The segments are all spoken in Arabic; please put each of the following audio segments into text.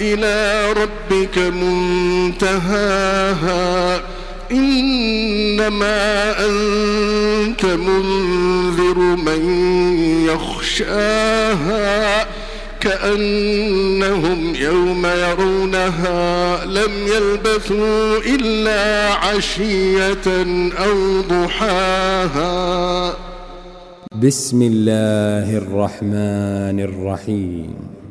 إلى ربك منتهاها. إنما أنت منذر من يخشاها. كأنهم يوم يرونها لم يلبثوا إلا عشية أو ضحاها. بسم الله الرحمن الرحيم.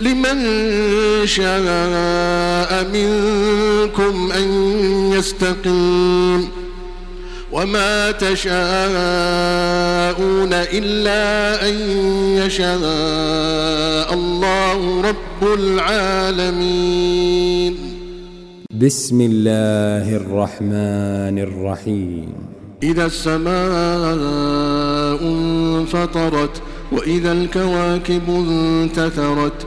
لمن شاء منكم أن يستقيم وما تشاءون إلا أن يشاء الله رب العالمين. بسم الله الرحمن الرحيم. إذا السماء انفطرت وإذا الكواكب انتثرت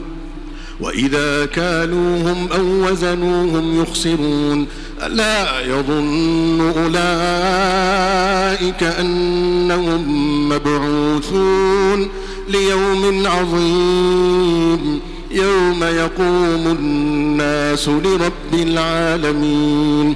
وإذا كالوهم أو وزنوهم يخسرون ألا يظن أولئك أنهم مبعوثون ليوم عظيم يوم يقوم الناس لرب العالمين.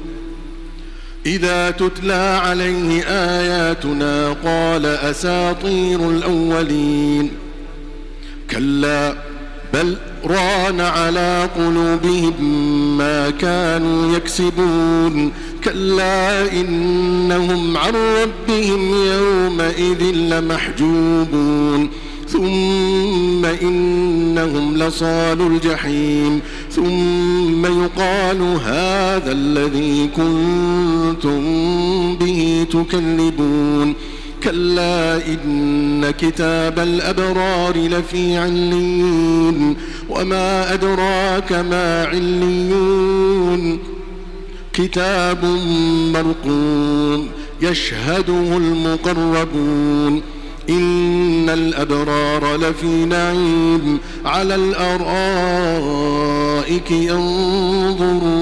إذا تتلى عليه آياتنا قال أساطير الأولين. كلا بل ران على قلوبهم ما كانوا يكسبون. كلا إنهم عن ربهم يومئذ لمحجوبون. ثم إنهم لصال الجحيم. ثم يقال هذا الذي كنتم به تكذبون كلا إن كتاب الأبرار لفي علين وما أدراك ما عليون كتاب مرقوم يشهده المقربون إن الأبرار لفي نعيم على الأرائك ينظرون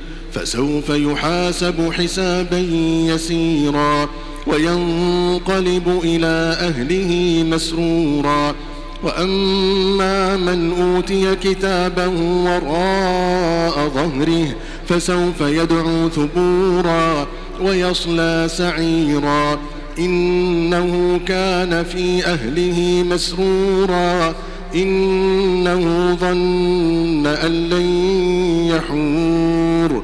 فسوف يحاسب حسابا يسيرا وينقلب إلى أهله مسرورا وأما من أوتي كتابه وراء ظهره فسوف يدعو ثبورا ويصلى سعيرا إنه كان في أهله مسرورا إنه ظن أن لن يحور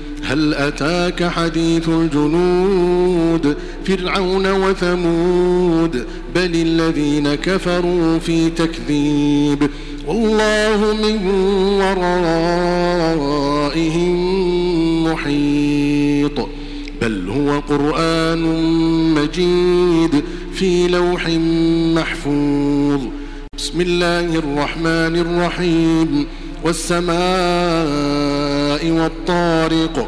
هل أتاك حديث الجنود فرعون وثمود بل الذين كفروا في تكذيب والله من ورائهم محيط بل هو قرآن مجيد في لوح محفوظ بسم الله الرحمن الرحيم والسماء والطارق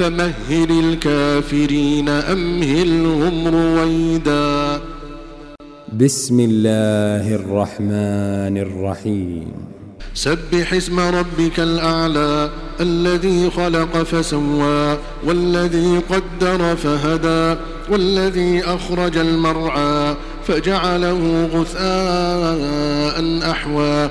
فمهل الكافرين أمهلهم رويدا؟ بسم الله الرحمن الرحيم. سبح اسم ربك الأعلى الذي خلق فسوى والذي قدر فهدى والذي أخرج المرعى فجعله غثاء أحوى.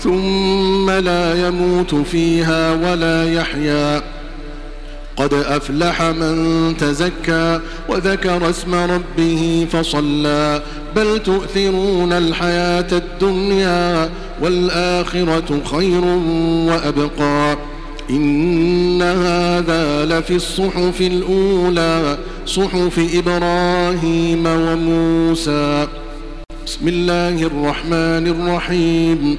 ثم لا يموت فيها ولا يحيا. قد أفلح من تزكى وذكر اسم ربه فصلى. بل تؤثرون الحياة الدنيا والآخرة خير وأبقى. إن هذا لفي الصحف الأولى صحف إبراهيم وموسى. بسم الله الرحمن الرحيم.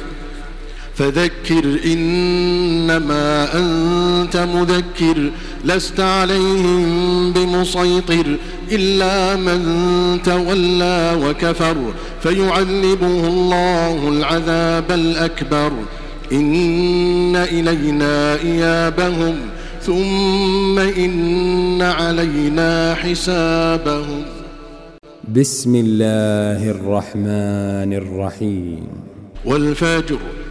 فذكر إنما أنت مذكر لست عليهم بمسيطر إلا من تولى وكفر فيعذبه الله العذاب الأكبر. إن إلينا إيابهم ثم إن علينا حسابهم. بسم الله الرحمن الرحيم. والفجر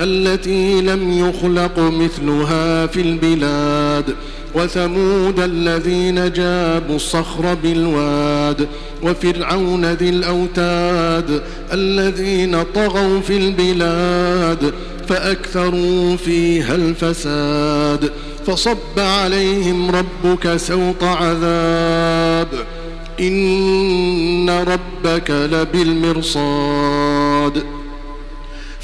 التي لم يخلق مثلها في البلاد وثمود الذين جابوا الصخر بالواد وفرعون ذي الأوتاد الذين طغوا في البلاد فأكثروا فيها الفساد. فصب عليهم ربك سوط عذاب إن ربك لبالمرصاد.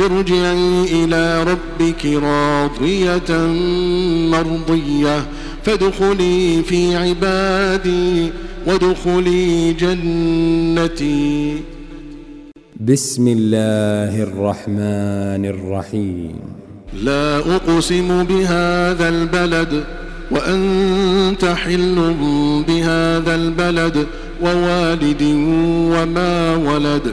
ارجعي إلى ربك راضية مرضية. فادخلي في عبادي وادخلي جنتي. بسم الله الرحمن الرحيم. لا أقسم بهذا البلد وأنت حل بهذا البلد ووالد وما ولد.